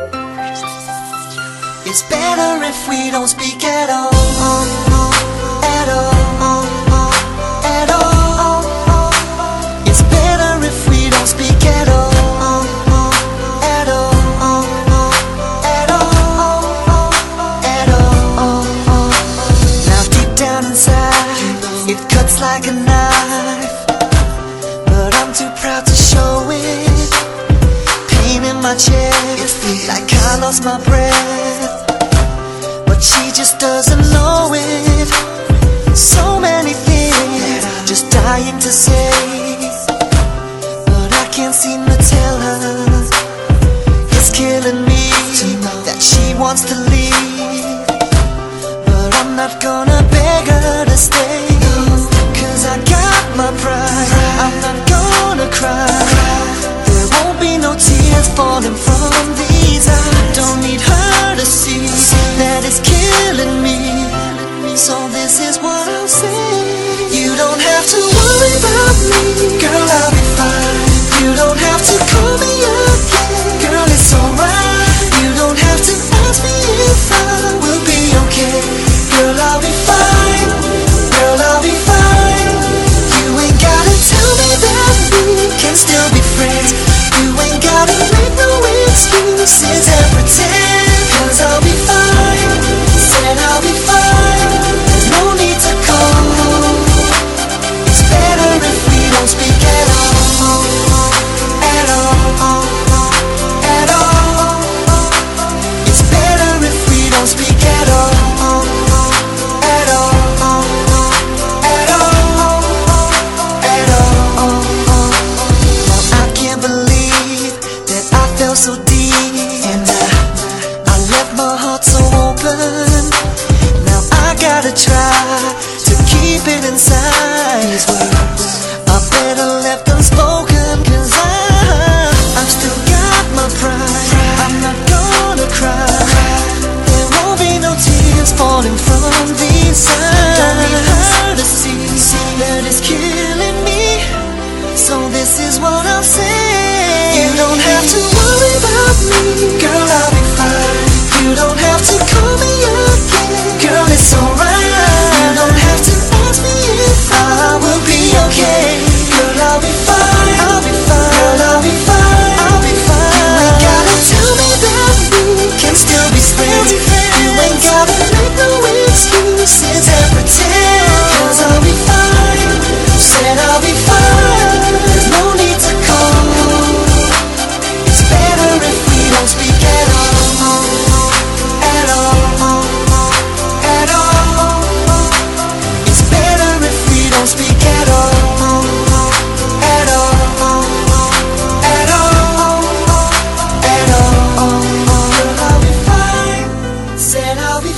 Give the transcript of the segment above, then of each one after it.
It's better if we don't speak at all. At all. At all. It's better if we don't speak at all. At all. At all. At all. Now deep down inside It cuts like a knife. But I'm too proud to show it my chest. Like I lost my breath. But she just doesn't know it. So many things Just dying to say. But I can't seem to tell her. It's killing me That she wants to leave. But I'm not gonna beg her to stay. Cause I got my pride. all them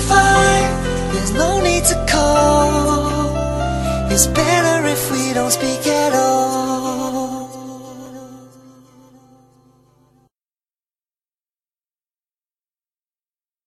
fine. There's no need to call. It's better if we don't speak at all.